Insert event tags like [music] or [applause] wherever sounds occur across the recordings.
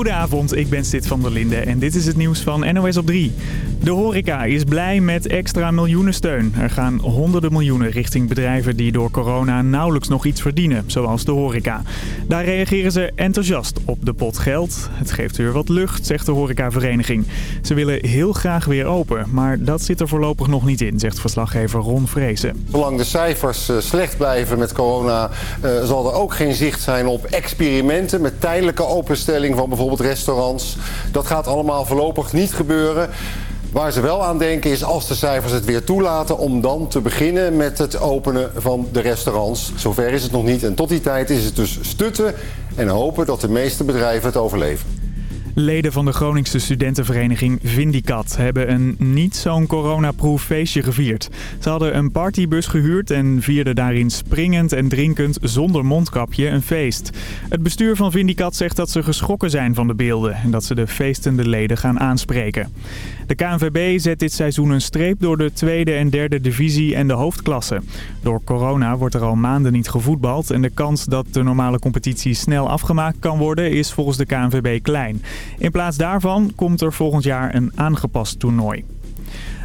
Goedenavond, ik ben Sid van der Linde en dit is het nieuws van NOS op 3. De horeca is blij met extra miljoenensteun. Er gaan honderden miljoenen richting bedrijven die door corona nauwelijks nog iets verdienen, zoals de horeca. Daar reageren ze enthousiast op de pot geld. Het geeft weer wat lucht, zegt de horecavereniging. Ze willen heel graag weer open, maar dat zit er voorlopig nog niet in, zegt verslaggever Ron Vrezen. Zolang de cijfers eh, slecht blijven met corona, uh, zal er ook geen zicht zijn op experimenten met tijdelijke openstelling van bijvoorbeeld restaurants. Dat gaat allemaal voorlopig niet gebeuren. Waar ze wel aan denken is als de cijfers het weer toelaten om dan te beginnen met het openen van de restaurants. Zover is het nog niet en tot die tijd is het dus stutten en hopen dat de meeste bedrijven het overleven. Leden van de Groningse studentenvereniging Vindicat hebben een niet zo'n coronaproof feestje gevierd. Ze hadden een partybus gehuurd en vierden daarin springend en drinkend zonder mondkapje een feest. Het bestuur van Vindicat zegt dat ze geschrokken zijn van de beelden en dat ze de feestende leden gaan aanspreken. De KNVB zet dit seizoen een streep door de tweede en derde divisie en de hoofdklasse. Door corona wordt er al maanden niet gevoetbald en de kans dat de normale competitie snel afgemaakt kan worden is volgens de KNVB klein. In plaats daarvan komt er volgend jaar een aangepast toernooi.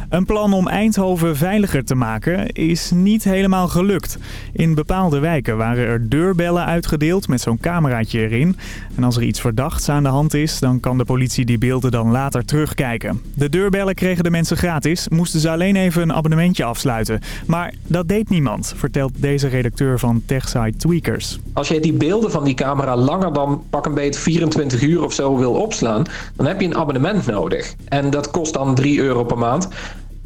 Een plan om Eindhoven veiliger te maken is niet helemaal gelukt. In bepaalde wijken waren er deurbellen uitgedeeld met zo'n cameraatje erin. En als er iets verdachts aan de hand is, dan kan de politie die beelden dan later terugkijken. De deurbellen kregen de mensen gratis, moesten ze alleen even een abonnementje afsluiten. Maar dat deed niemand, vertelt deze redacteur van TechSite Tweakers. Als je die beelden van die camera langer dan pak een beetje 24 uur of zo wil opslaan, dan heb je een abonnement nodig. En dat kost dan 3 euro per maand.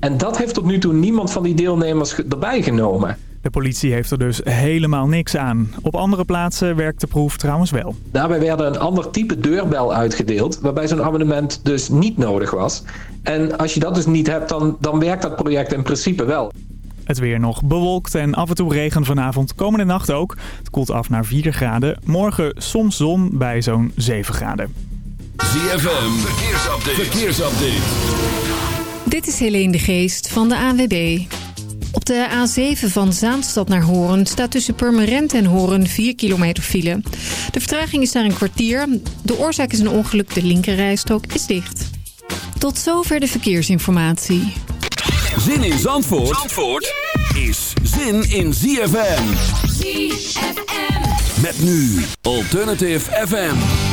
En dat heeft tot nu toe niemand van die deelnemers erbij genomen. De politie heeft er dus helemaal niks aan. Op andere plaatsen werkt de proef trouwens wel. Daarbij werd een ander type deurbel uitgedeeld... waarbij zo'n abonnement dus niet nodig was. En als je dat dus niet hebt, dan, dan werkt dat project in principe wel. Het weer nog bewolkt en af en toe regen vanavond. Komende nacht ook. Het koelt af naar 4 graden. Morgen soms zon bij zo'n 7 graden. ZFM, verkeersupdate. verkeersupdate. Dit is Helene de Geest van de ANWB. Op de A7 van Zaanstad naar Horen staat tussen Purmerend en Horen 4 kilometer file. De vertraging is daar een kwartier. De oorzaak is een ongeluk, de linkerrijstrook is dicht. Tot zover de verkeersinformatie. Zin in Zandvoort, Zandvoort is zin in ZFM. ZFM. Met nu Alternative FM.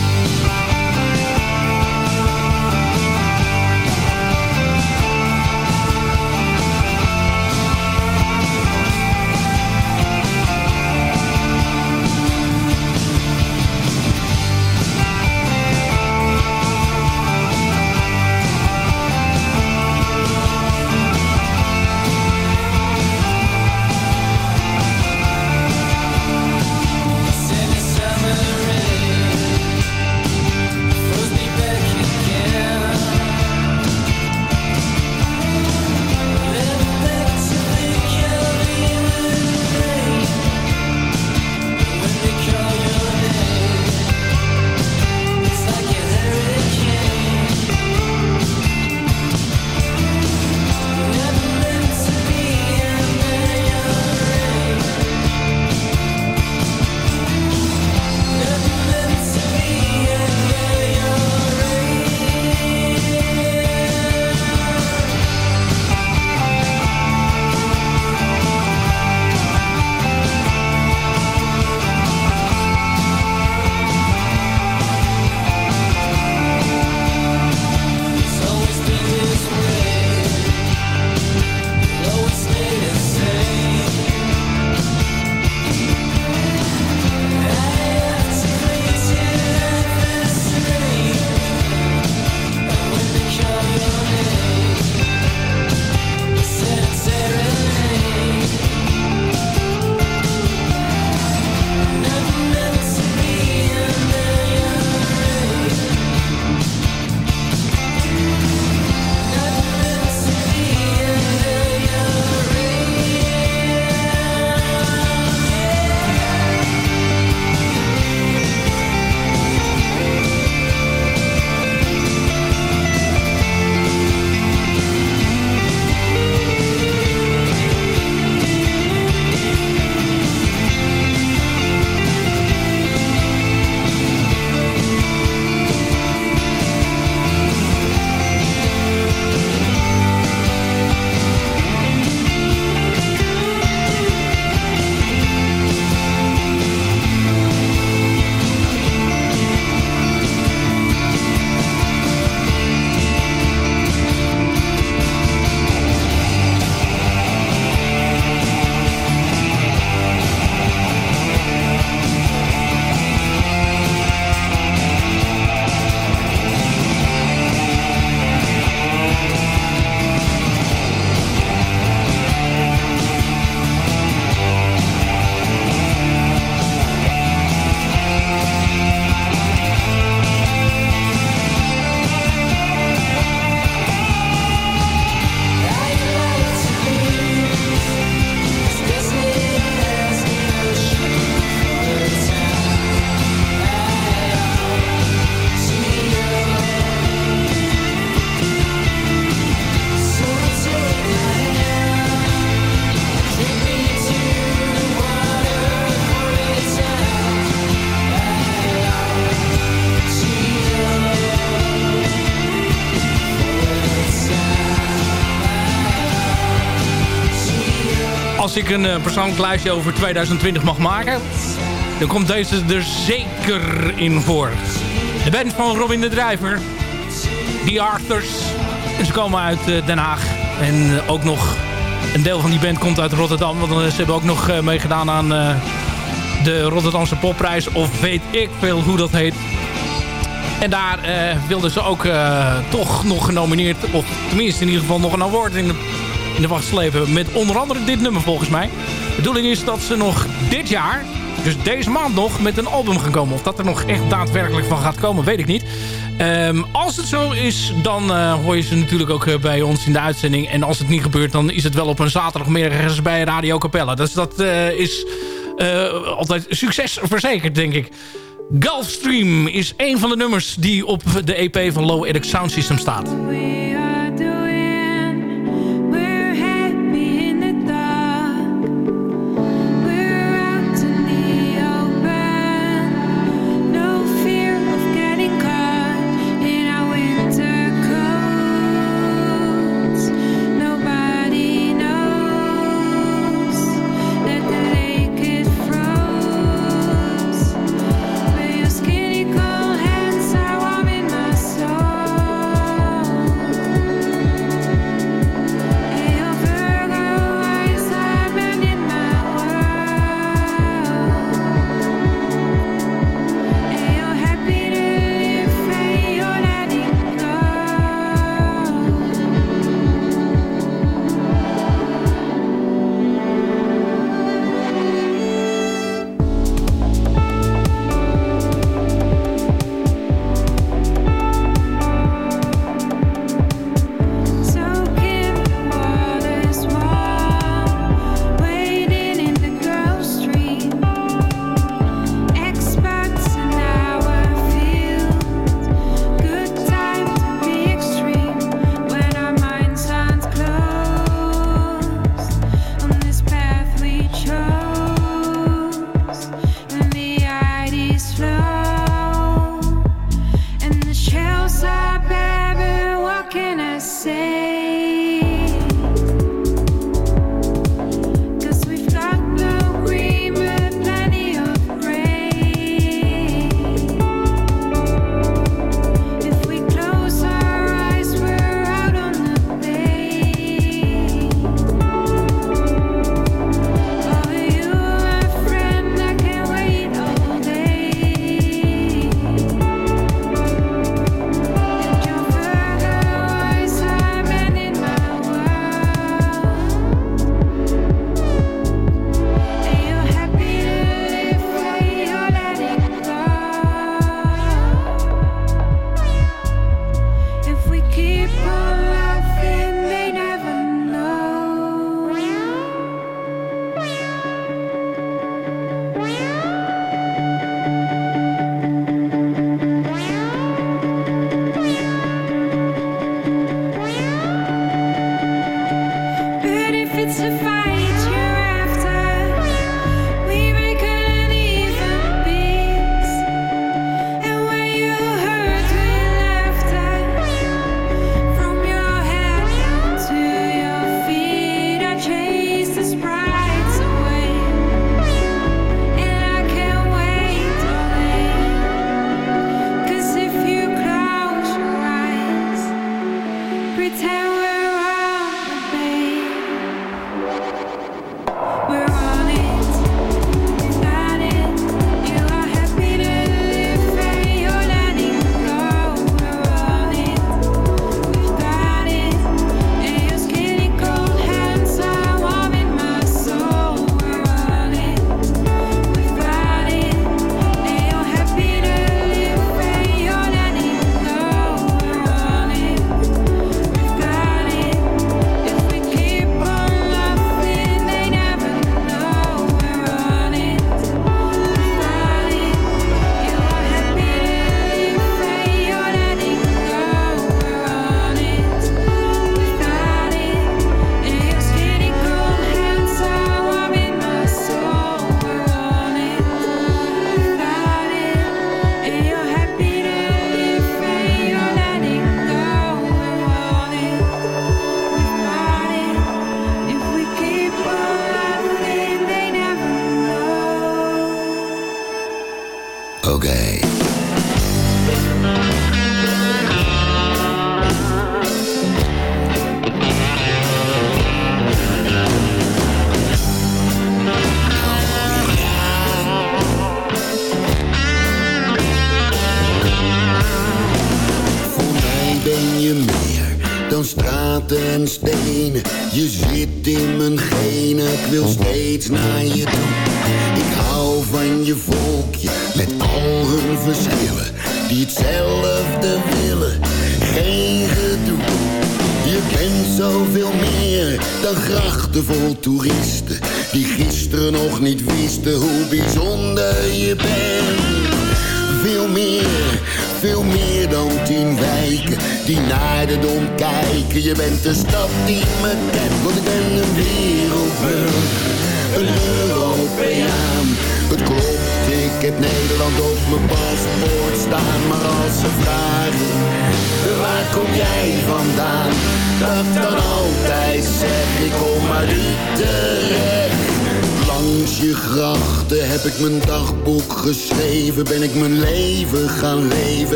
Een uh, persoonlijk lijstje over 2020 mag maken... dan komt deze er zeker in voor. De band van Robin de Drijver. The Arthurs. En ze komen uit Den Haag. En ook nog een deel van die band komt uit Rotterdam. Want ze hebben ook nog meegedaan aan de Rotterdamse popprijs. Of weet ik veel hoe dat heet. En daar wilden ze ook toch nog genomineerd... of tenminste in ieder geval nog een award in de, in de wacht slepen... met onder andere dit nummer volgens mij. De bedoeling is dat ze nog dit jaar, dus deze maand nog... met een album gaan komen. Of dat er nog echt daadwerkelijk van gaat komen, weet ik niet. Um, als het zo is, dan uh, hoor je ze natuurlijk ook bij ons in de uitzending. En als het niet gebeurt, dan is het wel op een zaterdagmiddag ergens bij Radio Capella. Dus dat is altijd succes verzekerd, denk ik. Gulfstream is een van de nummers die op de EP van Low Edic Sound System staat.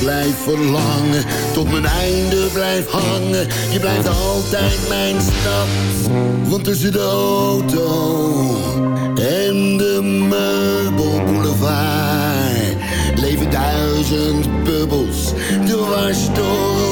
Blijf verlangen. Tot mijn einde blijf hangen. Je blijft altijd mijn stad. Want tussen de auto en de meubelboulevard leven duizend bubbels dwars door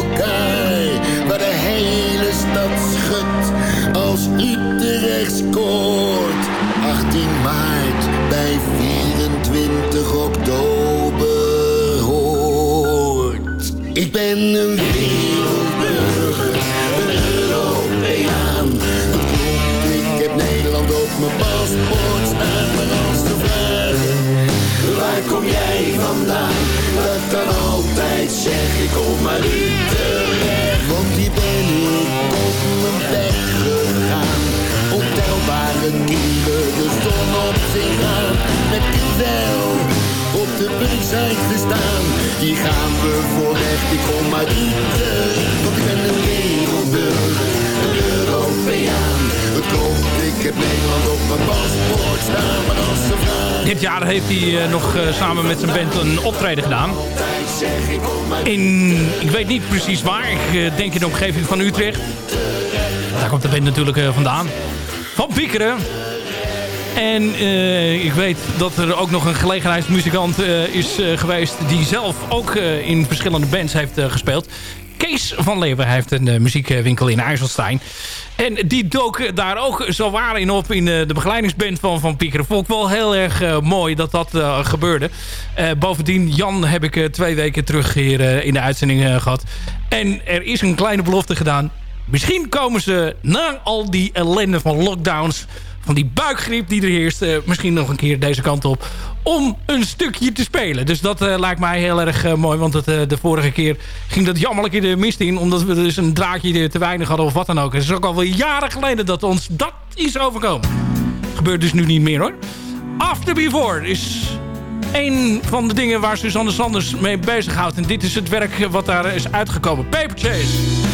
ben een wereldburger, een Europeaan. Ik heb Nederland op mijn paspoort staan, maar als ze vragen Waar kom jij vandaan? Dat kan altijd zeg ik kom uit Utrecht. Want die ben ik op mijn weg gegaan. Ontelbare keren de zon op zich aan. Met wel de punt gestaan. Die gaan we voorrecht, ik kom uit Utrecht. Want ik ben een wereldburger, een Europeaan. Het klopt, ik heb Nederland op mijn paspoort staan. Maar. Dit jaar heeft hij eh, nog eh, samen met zijn band een optreden gedaan. In, ik weet niet precies waar. Ik eh, denk in de omgeving van Utrecht. Daar komt de band natuurlijk vandaan. Van Piekeren. En eh, ik weet dat er ook nog een gelegenheidsmuzikant eh, is eh, geweest... die zelf ook in verschillende bands heeft gespeeld. Kees van Leeuwen heeft een muziekwinkel in IJsselstein. En die dook daar ook zo waar in op in de begeleidingsband van Van Piekeren. Vond ik wel heel erg mooi dat dat gebeurde. Bovendien, Jan heb ik twee weken terug hier in de uitzending eh, gehad. En er is een kleine belofte gedaan. Misschien komen ze na al die ellende van lockdowns van die buikgriep die er heerst... eh, misschien nog een keer deze kant op... om een stukje te spelen. Dus dat eh, lijkt mij heel erg eh, mooi. Want het, de vorige keer ging dat jammerlijk in de mist in... omdat we dus een draadje te weinig hadden of wat dan ook. Het is ook alweer jaren geleden dat ons dat is overkomen. Gebeurt dus nu niet meer hoor. After Before is een van de dingen waar Suzanne Sanders mee bezighoudt. En dit is het werk wat daar is uitgekomen. Paper Chase.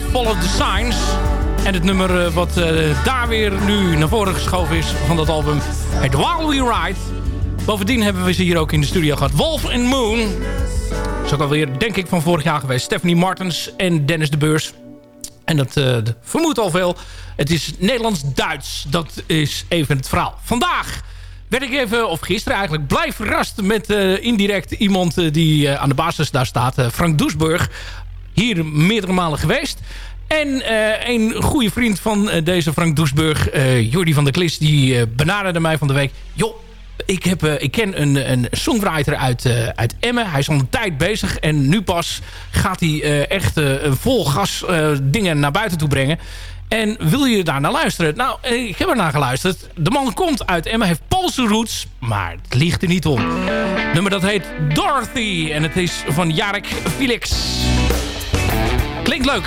Heet Follow the Signs. En het nummer eh, wat eh, daar weer nu naar voren geschoven is van dat album heet While We Ride. Bovendien hebben we ze hier ook in de studio gehad. Wolf and Moon. Dat is ook alweer, denk ik, van vorig jaar geweest. Stephanie Martens en Dennis de Beurs. En dat uh, vermoedt al veel. Het is Nederlands-Duits. Dat is even het verhaal. Vandaag werd ik even, of gisteren eigenlijk, blij verrast met indirect iemand die aan de basis daar staat. Frank Doesburg. Hier meerdere malen geweest. En een goede vriend van deze Frank Doesburg, Jordi van der Klis, die benaderde mij van de week. Joh, ik, heb, ik ken een, een songwriter uit, uit Emmen. Hij is al een tijd bezig. En nu pas gaat hij echt vol gas dingen naar buiten toe brengen. En wil je daar naar luisteren? Nou, ik heb er naar geluisterd. De man komt uit Emma, heeft Poolse roots, maar het ligt er niet om. Nummer dat heet Dorothy en het is van Jarek Felix. Klinkt leuk.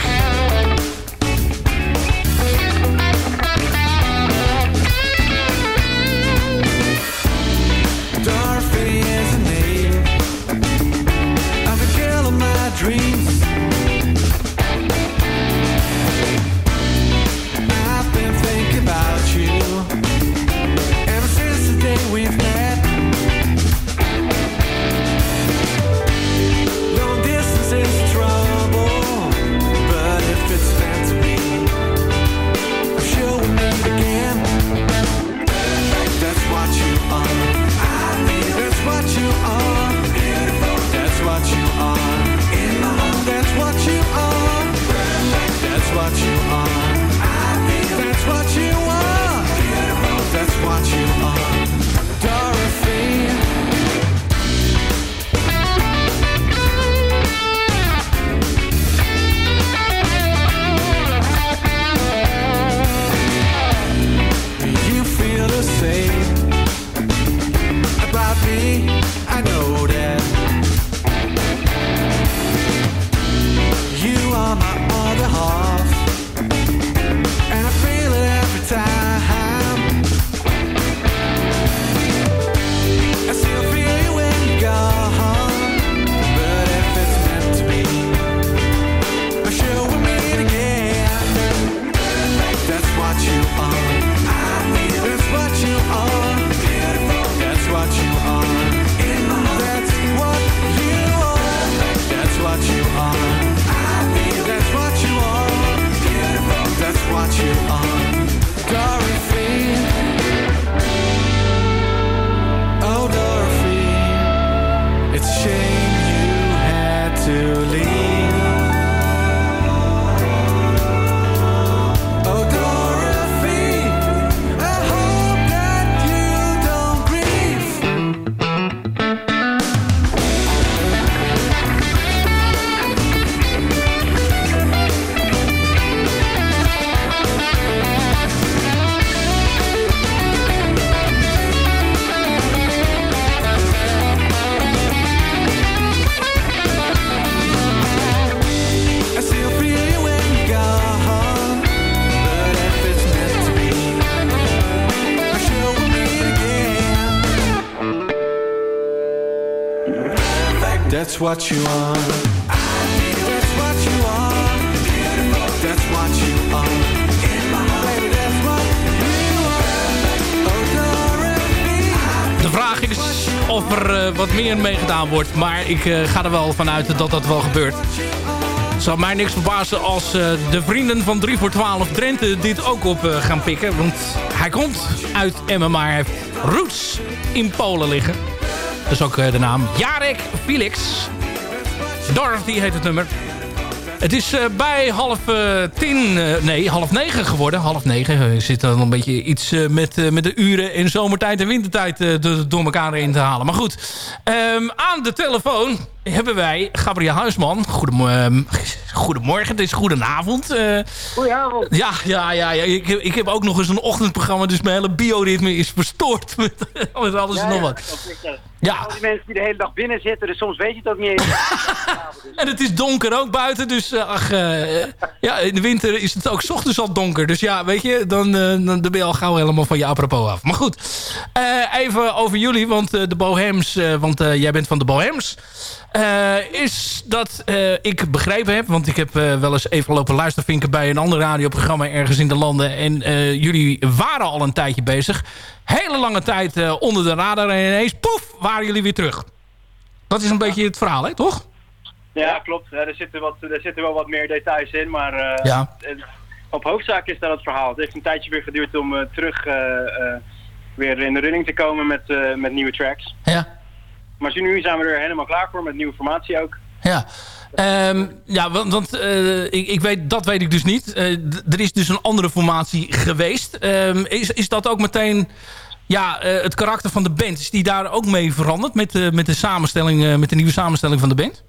That's what you are. That's what you are. That's what you are. Baby, that's what. De vraag is of er uh, wat meer mee gedaan wordt. Maar ik uh, ga er wel vanuit dat dat wel gebeurt. Het zal mij niks verbazen als uh, de vrienden van 3 voor 12 Drenthe dit ook op gaan pikken. Want hij komt uit Emmen, maar heeft roots in Polen liggen. Is ook de naam Jarek Felix. Dorothy heet het nummer. Het is uh, bij half uh, tien, nee, half negen geworden. Half negen. Er zit dan een beetje iets met, met de uren in zomertijd en wintertijd door elkaar in te halen. Maar goed, um, aan de telefoon hebben wij Gabriel Huisman. Goedemorgen. Goedemorgen, het is goedenavond. Uh, Goedenavond. Ja, ja, ja, ja. Ik, ik heb ook nog eens een ochtendprogramma, dus mijn hele bioritme is verstoord met, [laughs] met alles ja, en nog ja, wat. Ja. Al die mensen die de hele dag binnen zitten, dus soms weet je het ook niet eens. [laughs] en het is donker ook buiten, dus uh, ach, uh, ja, in de winter is het ook 's ochtends al donker. Dus ja, weet je, dan, dan, dan ben je al gauw helemaal van je apropos af. Maar goed, even over jullie, want de Bohems, want jij bent van de Bohems. Eh, is dat eh, ik begrepen heb... want ik heb eh, wel eens even lopen luistervinken... bij een ander radioprogramma ergens in de landen... en jullie waren al een tijdje bezig. Hele lange tijd onder de radar en ineens... poef, waren jullie weer terug. Dat is een beetje het verhaal, hè, toch? Ja, klopt. Ja, er, zitten wat, er zitten wel wat meer details in, maar Ja. op hoofdzaak is dat het verhaal. Het heeft een tijdje weer geduurd om terug weer in de running te komen met, met nieuwe tracks. Ja. Maar nu zijn we er helemaal klaar voor met nieuwe formatie ook. Ja, Ehm, ja want, want eh, ik, ik weet, dat weet ik dus niet. Eh, er is dus een andere formatie geweest. Ehm, is, is dat ook meteen ja, eh, het karakter van de band? Is die daar ook mee veranderd met, de met, de, samenstelling, met de nieuwe samenstelling van de band?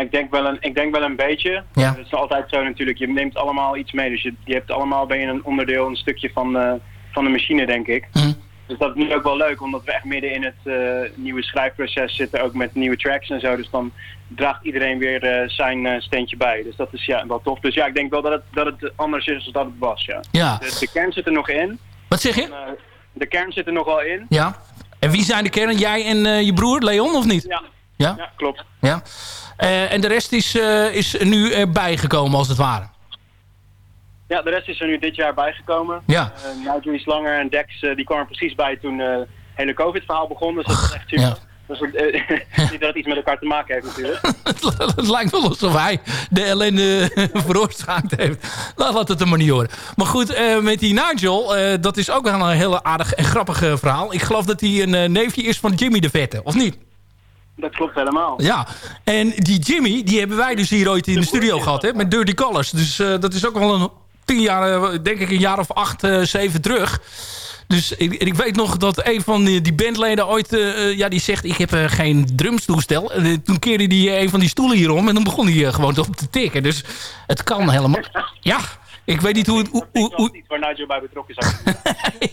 Ik, denk wel een, ik denk wel een beetje. Ja. Het is altijd zo natuurlijk. Je neemt allemaal iets mee. Dus je, je hebt allemaal ben je een onderdeel, een stukje van, van de machine, denk ik. Mhm. Dus dat is nu ook wel leuk, omdat we echt midden in het eh, nieuwe schrijfproces zitten, ook met nieuwe tracks en zo. Dus dan draagt iedereen weer eh, zijn eh, steentje bij. Dus dat is ja, wel tof. Dus ja, ik denk wel dat het, dat het anders is dan dat het was, ja. Ja. De, de kern zit er nog in. Wat zeg je? En, de kern zit er nog wel in. Ja. En wie zijn de kern? Jij en je broer, Leon, of niet? Ja. Ja? Ja, klopt. Ja. En de rest is, is nu erbij gekomen, als het ware. Ja, de rest is er nu dit jaar bijgekomen. Ja. Uh, Nigel is langer en Dex eh, die kwam er precies bij toen eh, het hele COVID-verhaal begon. Dus dat is echt super. Ja. Dus, [laughs] niet dat het iets met elkaar te maken heeft natuurlijk. [laughs] het lijkt wel alsof hij de ellende [laughs] veroorzaakt heeft. Laat, laat het er maar niet horen. Maar goed, met die Nigel, dat is ook wel een heel aardig en grappig verhaal. Ik geloof dat hij een neefje is van Jimmy de Vette, of niet? Dat klopt helemaal. Ja, en die Jimmy, die hebben wij dus hier ooit in de studio gehad, hè, met Dirty Colors. Dus dat is ook wel een tien jaar, eh, denk ik een jaar of acht, eh, zeven terug. Dus ik, ik weet nog dat een van die, bandleden ooit, eh, ja, die zegt, ik heb geen drumstoestel. En toen keerde hij een van die stoelen hierom en dan begon hij gewoon op te tikken. Dus het kan helemaal. Ja, ik weet niet hoe... het- hoe, hoe, hoe Iets waar Nigel bij betrokken is. [laughs]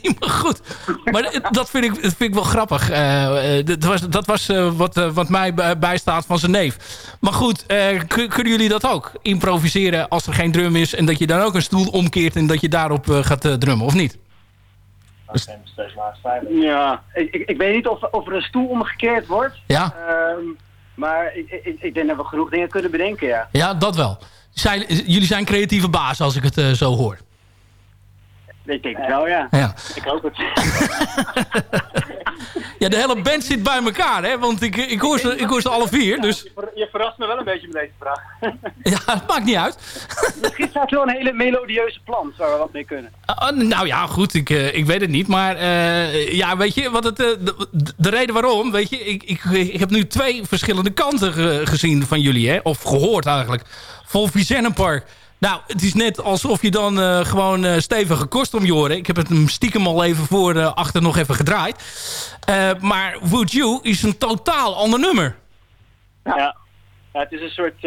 Nee, maar goed. Maar dat vind ik, dat vind ik wel grappig. Eh, eh, dat was, dat was eh, wat, wat mij bij- bijstaat van zijn neef. Maar goed, eh, kun- kunnen jullie dat ook? Improviseren als er geen drum is... en dat je dan ook een stoel omkeert... en dat je daarop eh, gaat drummen, of niet? Ja, ik, ik, ik weet niet of, of er een stoel omgekeerd wordt. Ja? Ehm, maar ik, ik, ik denk dat we genoeg dingen kunnen bedenken, ja. Ja, dat wel. Zijn, jullie zijn creatieve baas, als ik het eh, zo hoor. Ik denk het wel, ja. Ja. Ik hoop het. [laughs] Ja, de hele band zit bij elkaar, hè? Want ik, ik, hoor, ze, ik hoor ze alle vier, dus... Je ver- Je verrast me wel een beetje met deze vraag. [laughs] Ja, het maakt niet uit. [laughs] Misschien staat wel een hele melodieuze plant waar we wat mee kunnen. Ah, nou ja, goed, ik, eh, ik weet het niet. Maar eh, ja, weet je, wat het, eh, de, de reden waarom, weet je, ik, ik, ik heb nu twee verschillende kanten ge- gezien van jullie, hè? Of gehoord eigenlijk. Vol Park. Nou, het is net alsof je dan eh, gewoon eh, stevige kost om je oren. Ik heb het hem stiekem al even voor eh, achter nog even gedraaid. Maar Would You is een totaal ander nummer. Ja. ja, het is een soort...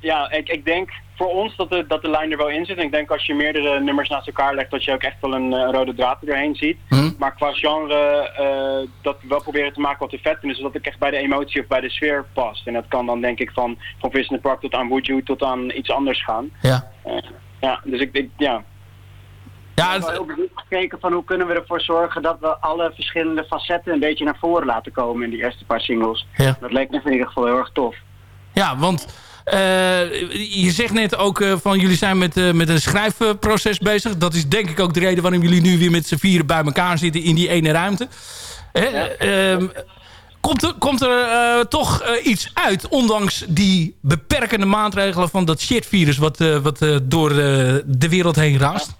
ja, ik, ik denk voor ons dat de, dat de lijn er wel in zit. En ik denk als je meerdere nummers naast elkaar legt, dat je ook echt wel een eh, rode draad er doorheen ziet. Hm? Maar qua genre, eh, dat we wel proberen te maken wat we vet vinden, zodat het echt bij de emotie of bij de sfeer past. En dat kan dan denk ik van, van Vis in the Park tot aan Would You tot aan iets anders gaan. Ja. Eh, ja, dus ik, ik ja, Ja, we hebben heel gekeken van hoe kunnen we ervoor zorgen dat we alle verschillende facetten een beetje naar voren laten komen in die eerste paar singles. Ja. Dat leek me in ieder geval heel erg tof. Ja, want je zegt net ook eh, van jullie zijn met, eh, met een schrijfproces bezig. Dat is denk ik ook de reden waarom jullie nu weer met z'n vieren bij elkaar zitten in die ene ruimte. Ehm, komt er, komt er eh, toch eh, iets uit, ondanks die beperkende maatregelen van dat shitvirus wat, eh, wat eh, door eh, de wereld heen raast?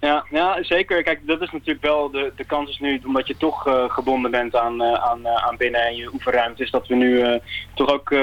Ja, ja, zeker. Kijk, dat is natuurlijk wel de, de kans is nu, omdat je toch eh, gebonden bent aan, eh, aan, eh, aan binnen en je oefenruimte, is dat we nu toch ook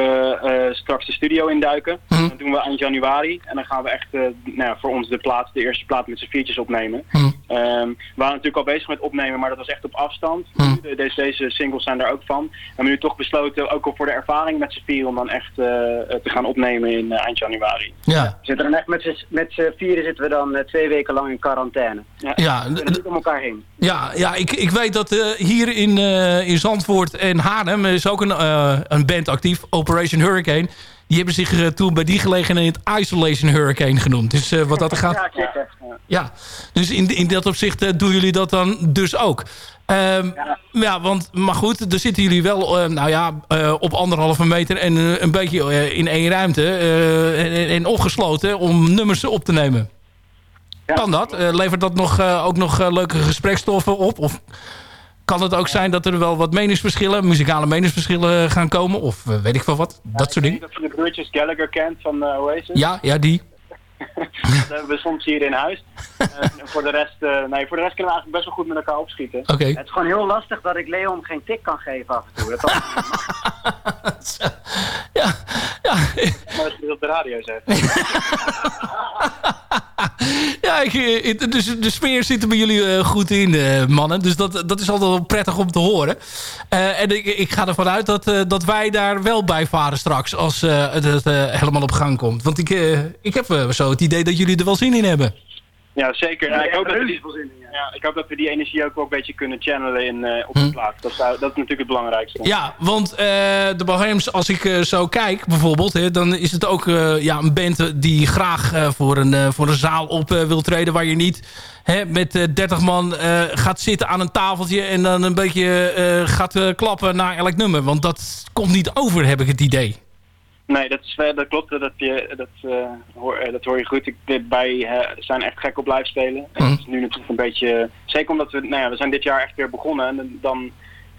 straks de studio induiken. Hm. Dat doen we eind januari en dan gaan we echt nou, voor ons de plaat, de eerste plaat met z'n viertjes opnemen. Hm. Ehm, we waren natuurlijk al bezig met opnemen, maar dat was echt op afstand. Hm. De- Deze, deze singles zijn daar ook van. We hebben nu toch besloten, ook al voor de ervaring met z'n vier, om dan echt eh, te gaan opnemen in eh, eind januari. Ja. We zitten dan echt met z'n- met z'n vieren zitten we dan eh, twee weken lang in quarantaine. Ja, Ja, niet om elkaar heen. Ja, ja ik, ik weet dat eh, hier in, eh, in Zandvoort en Haarlem is ook een, eh, een band actief, Operation Hurricane. Die hebben zich eh, toen bij die gelegenheid Isolation Hurricane genoemd. Dus eh, wat dat gaat... Ja, zeker. Ja. Ja, dus in, in dat opzicht eh, doen jullie dat dan dus ook. Ehm, ja. want, maar goed, er zitten jullie wel nou ja, op anderhalve meter en een beetje in één ruimte en, en opgesloten om nummers op te nemen. Kan dat? Levert dat nog, ook nog leuke gesprekstoffen op? Of kan het ook zijn dat er wel wat meningsverschillen, muzikale meningsverschillen gaan komen? Of eh, weet ik wel wat? Dat soort Ik dingen. dat je de broertjes Gallagher kent van eh, Oasis. Ja, ja, die. [laughs] Dat hebben we soms hier in huis. Eh, en voor de rest, eh, nee, voor de rest kunnen we eigenlijk best wel goed met elkaar opschieten. Oké. Het is gewoon heel lastig dat ik Leon geen tik kan geven af en toe. Dat [laughs] ja, ja. Maar als je op de radio zegt. [laughs] [laughs] Ja, ik, eh, dus de sfeer zit er bij jullie eh, goed in, eh, mannen. Dus dat, dat is altijd wel prettig om te horen. En ik, ik ga ervan uit dat, dat wij daar wel bij varen straks... als het, helemaal op gang komt. Want ik, ik heb zo het idee dat jullie er wel zin in hebben. Ja, zeker. Nou, ik, hoop dat we die, ja. ja, ik hoop dat we die energie ook wel een beetje kunnen channelen in, eh, op de plaat. Dat, zou, dat is natuurlijk het belangrijkste. Ja, want eh, de Bohems, als ik eh, zo kijk bijvoorbeeld... Hè, dan is het ook eh, ja, een band die graag eh, voor, een, eh, voor een zaal op eh, wil treden... waar je niet hè, met eh, 30 man eh, gaat zitten aan een tafeltje... en dan een beetje eh, gaat eh, klappen naar elk nummer. Want dat komt niet over, heb ik het idee. Nee, dat, is, dat klopt. Dat, je, dat, eh, hoor, eh, dat hoor je goed. Ik, wij eh, zijn echt gek op live spelen. En Mhm. het is nu natuurlijk een beetje... Zeker omdat we... Nou ja, we zijn dit jaar echt weer begonnen. En dan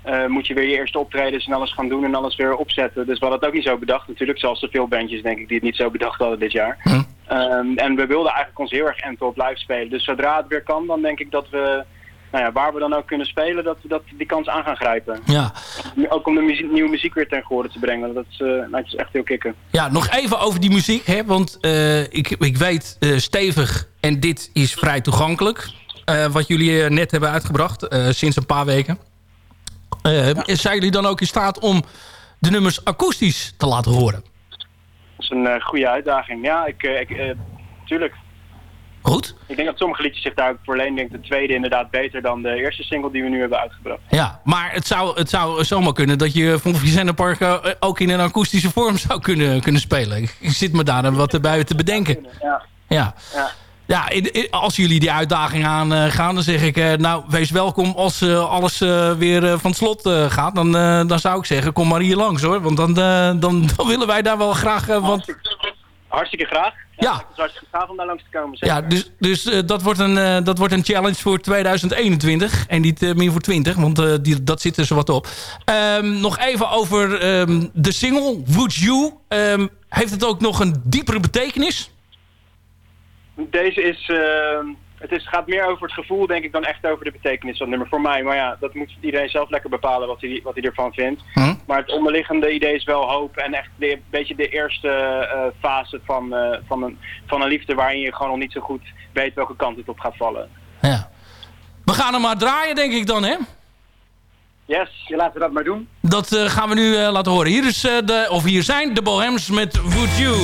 eh, moet je weer je eerste optredens en alles gaan doen en alles weer opzetten. Dus we hadden het ook niet zo bedacht natuurlijk. Zoals er veel bandjes denk ik die het niet zo bedacht hadden dit jaar. Mhm. Ehm, en we wilden eigenlijk ons heel erg enten op live spelen. Dus zodra het weer kan, dan denk ik dat we... Nou ja, waar we dan ook kunnen spelen, dat we dat, die kans aan gaan grijpen. Ja. Ook om de muziek, nieuwe muziek weer ten gehoor te brengen. Dat is, eh, dat is echt heel kicken. Ja, nog even over die muziek. Hè, want eh, ik, ik weet eh, stevig, en dit is vrij toegankelijk... eh, wat jullie eh, net hebben uitgebracht, eh, sinds een paar weken. Eh, Zijn jullie dan ook in staat om de nummers akoestisch te laten horen? Dat is een eh, goede uitdaging. Ja, ik, eh, ik, eh, tuurlijk. Goed. Ik denk dat sommige liedjes zich daar ook voor leen. Ik denk de tweede inderdaad beter dan de eerste single die we nu hebben uitgebracht. Ja, maar het zou, het zou zomaar kunnen dat je van Vicente Park eh, ook in een akoestische vorm zou kunnen, kunnen spelen. Ik zit me daar wat bij te bedenken. Ja. Ja. Ja. Als jullie die uitdaging aangaan, dan zeg ik... eh, nou, wees welkom als eh, alles eh, weer eh, van slot eh, gaat. Dan, eh, dan zou ik zeggen, kom maar hier langs hoor. Want dan, eh, dan, [laughs] dan willen wij daar wel graag... eh, want, Hartstikke graag. Ja. Daar langs te komen. zeker. ja, dus, dus eh, dat, wordt een, eh, dat wordt een challenge voor 2021. En niet eh, meer voor 20, want die, dat zit er zo wat op. Ehm, nog even over ehm, de single, Would You. Ehm, heeft het ook nog een diepere betekenis? Deze is, het is, gaat meer over het gevoel, denk ik, dan echt over de betekenis van het nummer. Voor mij, maar ja, dat moet iedereen zelf lekker bepalen wat hij, wat hij ervan vindt. Hm? Maar het onderliggende idee is wel hoop en echt de- een beetje de eerste eh, fase van, eh, van, een, van een liefde waarin je gewoon nog niet zo goed weet welke kant het op gaat vallen. Ja. We gaan hem maar draaien, denk ik dan, hè? Yes. Je laten we dat maar doen. Dat eh, gaan we nu eh, laten horen. Hier, is, eh, de, of hier zijn de Bohems met Would You.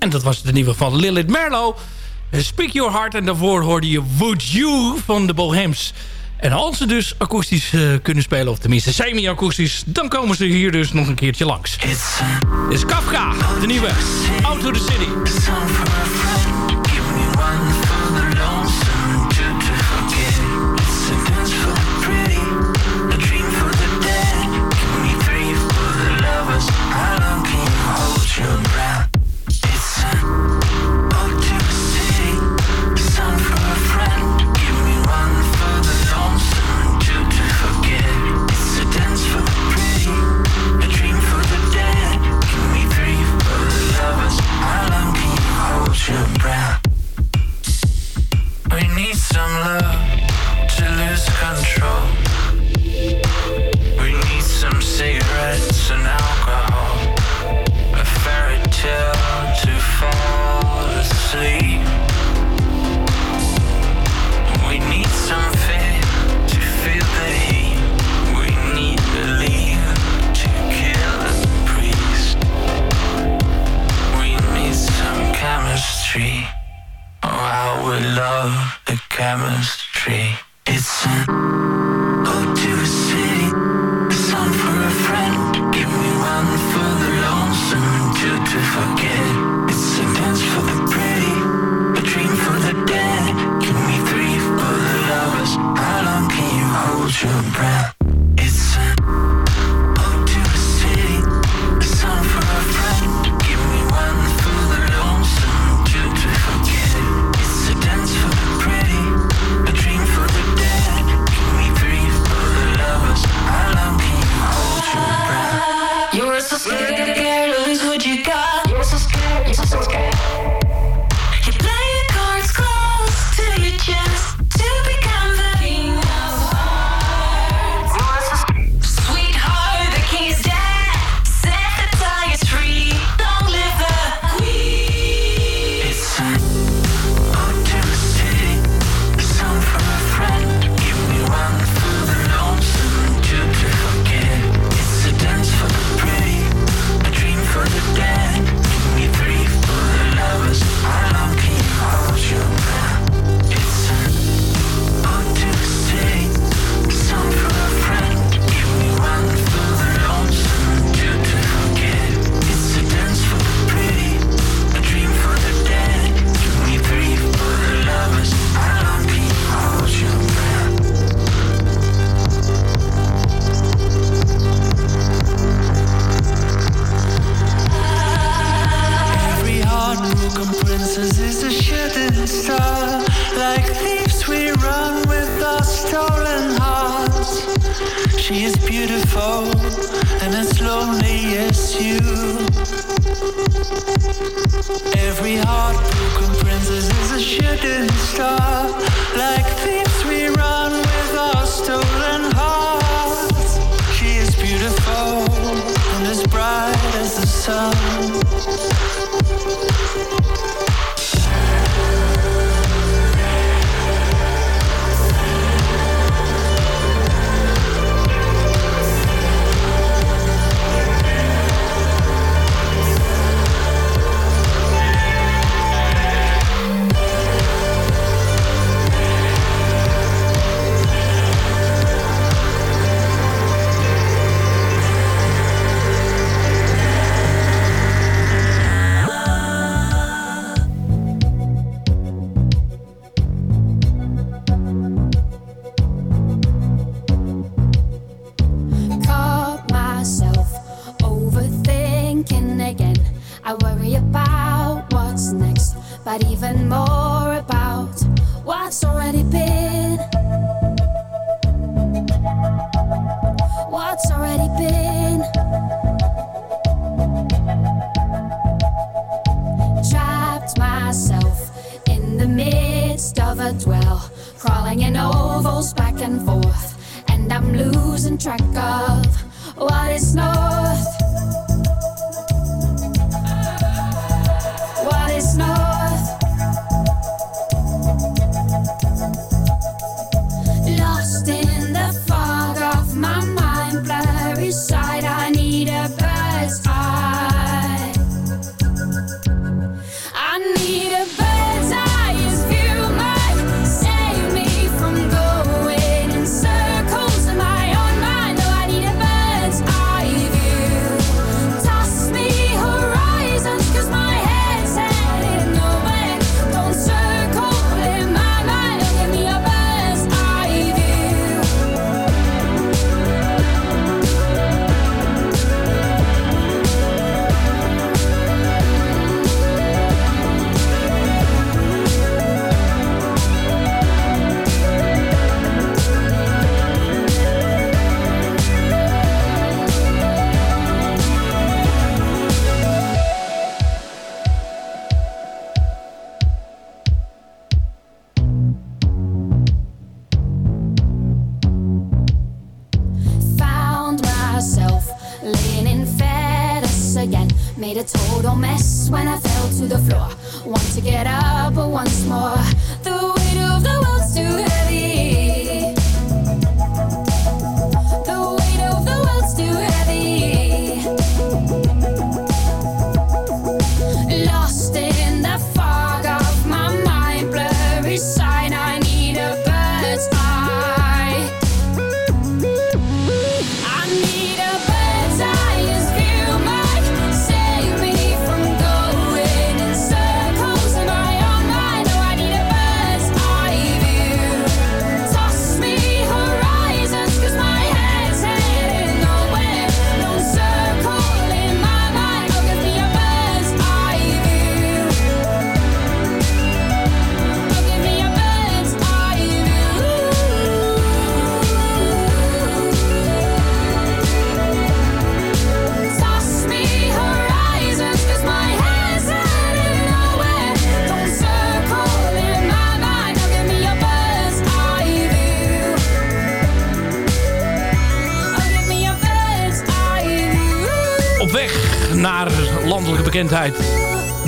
En dat was de nieuwe van Lilith Merlo. Eh, Speak Your Heart. En daarvoor hoorde je Would You van de Bohems. En als ze dus akoestisch eh, kunnen spelen, of tenminste semi-akoestisch... dan komen ze hier dus nog een keertje langs. Dit is Kafka, de nieuwe Out to the City.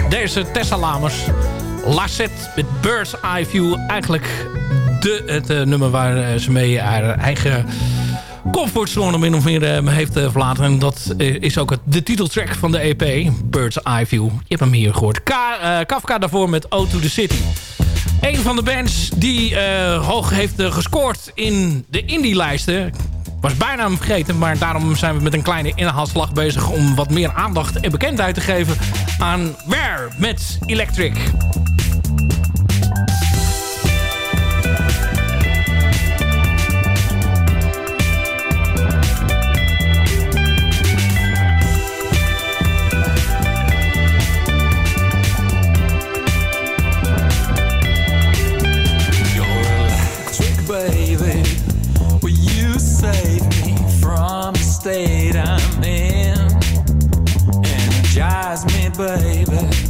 Deze Tessa Lamers. Lassette met Bird's Eye View. Eigenlijk de, het eh, nummer waar eh, ze mee haar eigen comfortzone min of meer eh, heeft verlaten. En dat is ook het, de titeltrack van de EP. Bird's Eye View. Je hebt hem hier gehoord. Ka eh, Kafka daarvoor met O to the City. Een van de bands die hoog heeft gescoord in de indie-lijsten. Was bijna hem vergeten, maar daarom zijn we met een kleine inhaalslag bezig... om wat meer aandacht en bekendheid te geven aan Where met Electric. electric, baby.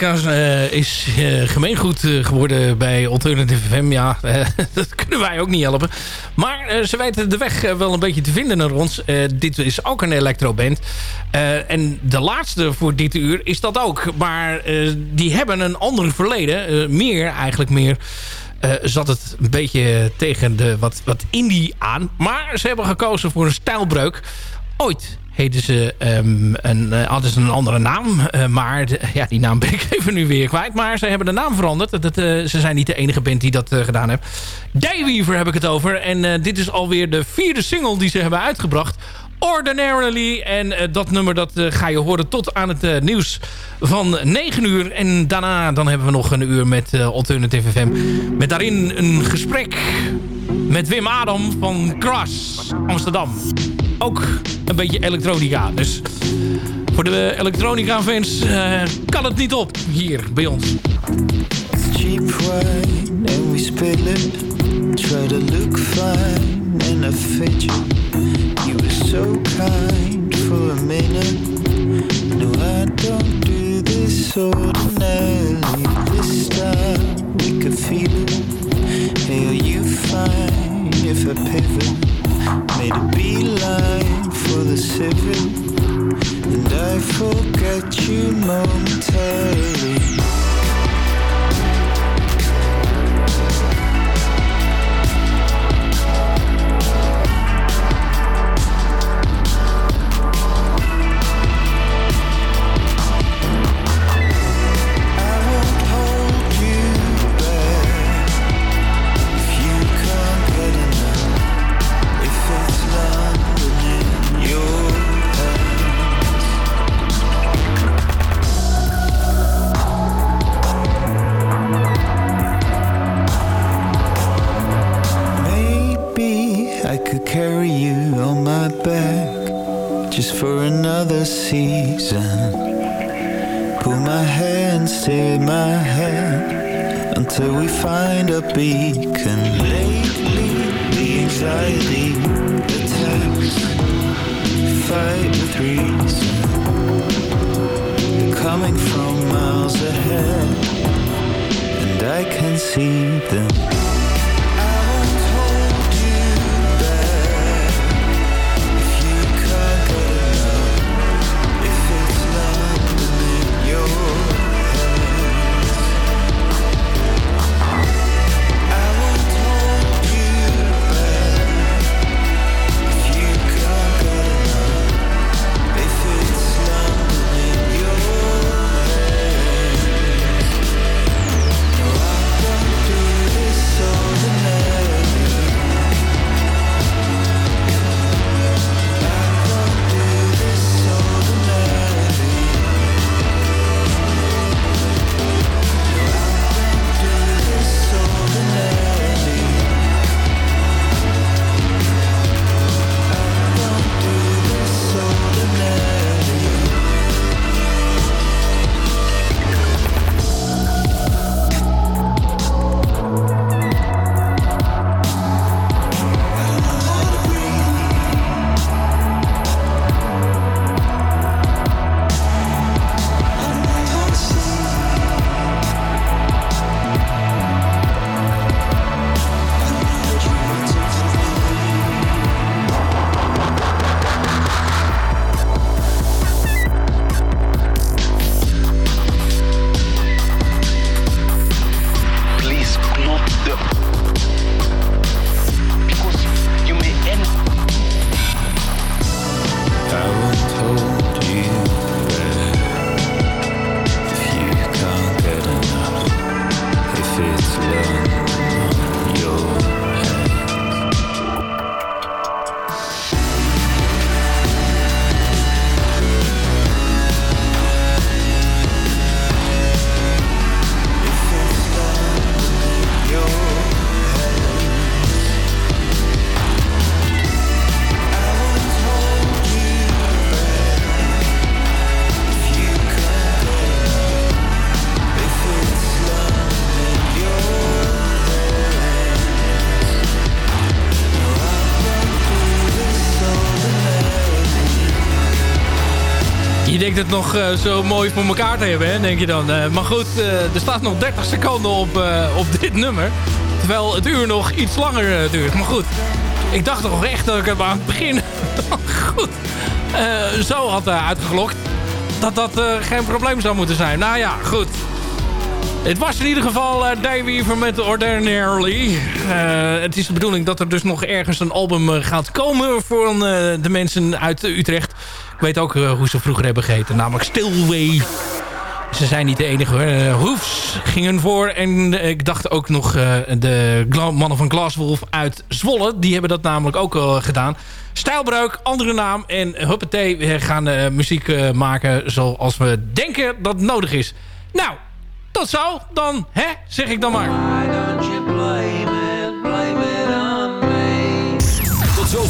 Elektronica eh, is eh, gemeengoed eh, geworden bij Alternative FM. Ja, eh, [laughs] dat kunnen wij ook niet helpen. Maar ze weten de weg wel een beetje te vinden naar ons. Dit is ook een electroband. En de laatste voor dit uur is dat ook. Maar die hebben een ander verleden. Meer, eigenlijk meer... zat het een beetje tegen de wat, wat indie aan. Maar ze hebben gekozen voor een stijlbreuk. Ooit heten ze, ehm, een, eh, hadden ze een andere naam. eh, maar ja, die naam ben ik [laughs] even nu weer kwijt. Maar ze hebben de naam veranderd. Dat, eh, ze zijn niet de enige band die dat gedaan heeft. Dayweaver heb ik het over. En dit is alweer de vierde single die ze hebben uitgebracht. Ordinarily. En dat nummer dat ga je horen tot aan het nieuws van 9 uur. En daarna dan hebben we nog een uur met Alternative FM. Met daarin een gesprek met Wim Adam van Kras Amsterdam. Ook een beetje elektronica. Dus voor de elektronica fans eh, kan het niet op hier bij ons. cheap wine and we spill it. Try to look fine in a fidget. You were so kind for a minute. No, I don't do this ordinarily. This time we could feel it. Hey, are you fine if I pivot? Made a beeline for the civic. And I forget you momentarily. The attacks fight with reason. Coming from miles ahead, and I can see them. Het nog eh, zo mooi voor elkaar te hebben, hè, denk je dan. Eh, maar goed, eh, er staat nog 30 seconden op, op dit nummer. Terwijl het uur nog iets langer duurt. Maar goed, ik dacht toch echt dat ik hem aan het begin [laughs] goed zo had uitgeklokt. Dat dat geen probleem zou moeten zijn. Nou ja, goed. Het was in ieder geval uh, Dayweaver met Ordinarily. Uh, het is de bedoeling dat er dus nog ergens een album gaat komen... voor de mensen uit Utrecht. Ik weet ook uh, hoe ze vroeger hebben geheten. Namelijk Stillway. Ze zijn niet de enige hoor. Uh, Hoefs gingen voor. En ik dacht ook nog de mannen van Glasswolf uit Zwolle. Die hebben dat namelijk ook gedaan. Stijlbreuk, andere naam. En huppatee, we gaan muziek maken zoals we denken dat nodig is. Nou... Tot zo, dan, hè, zeg ik dan maar.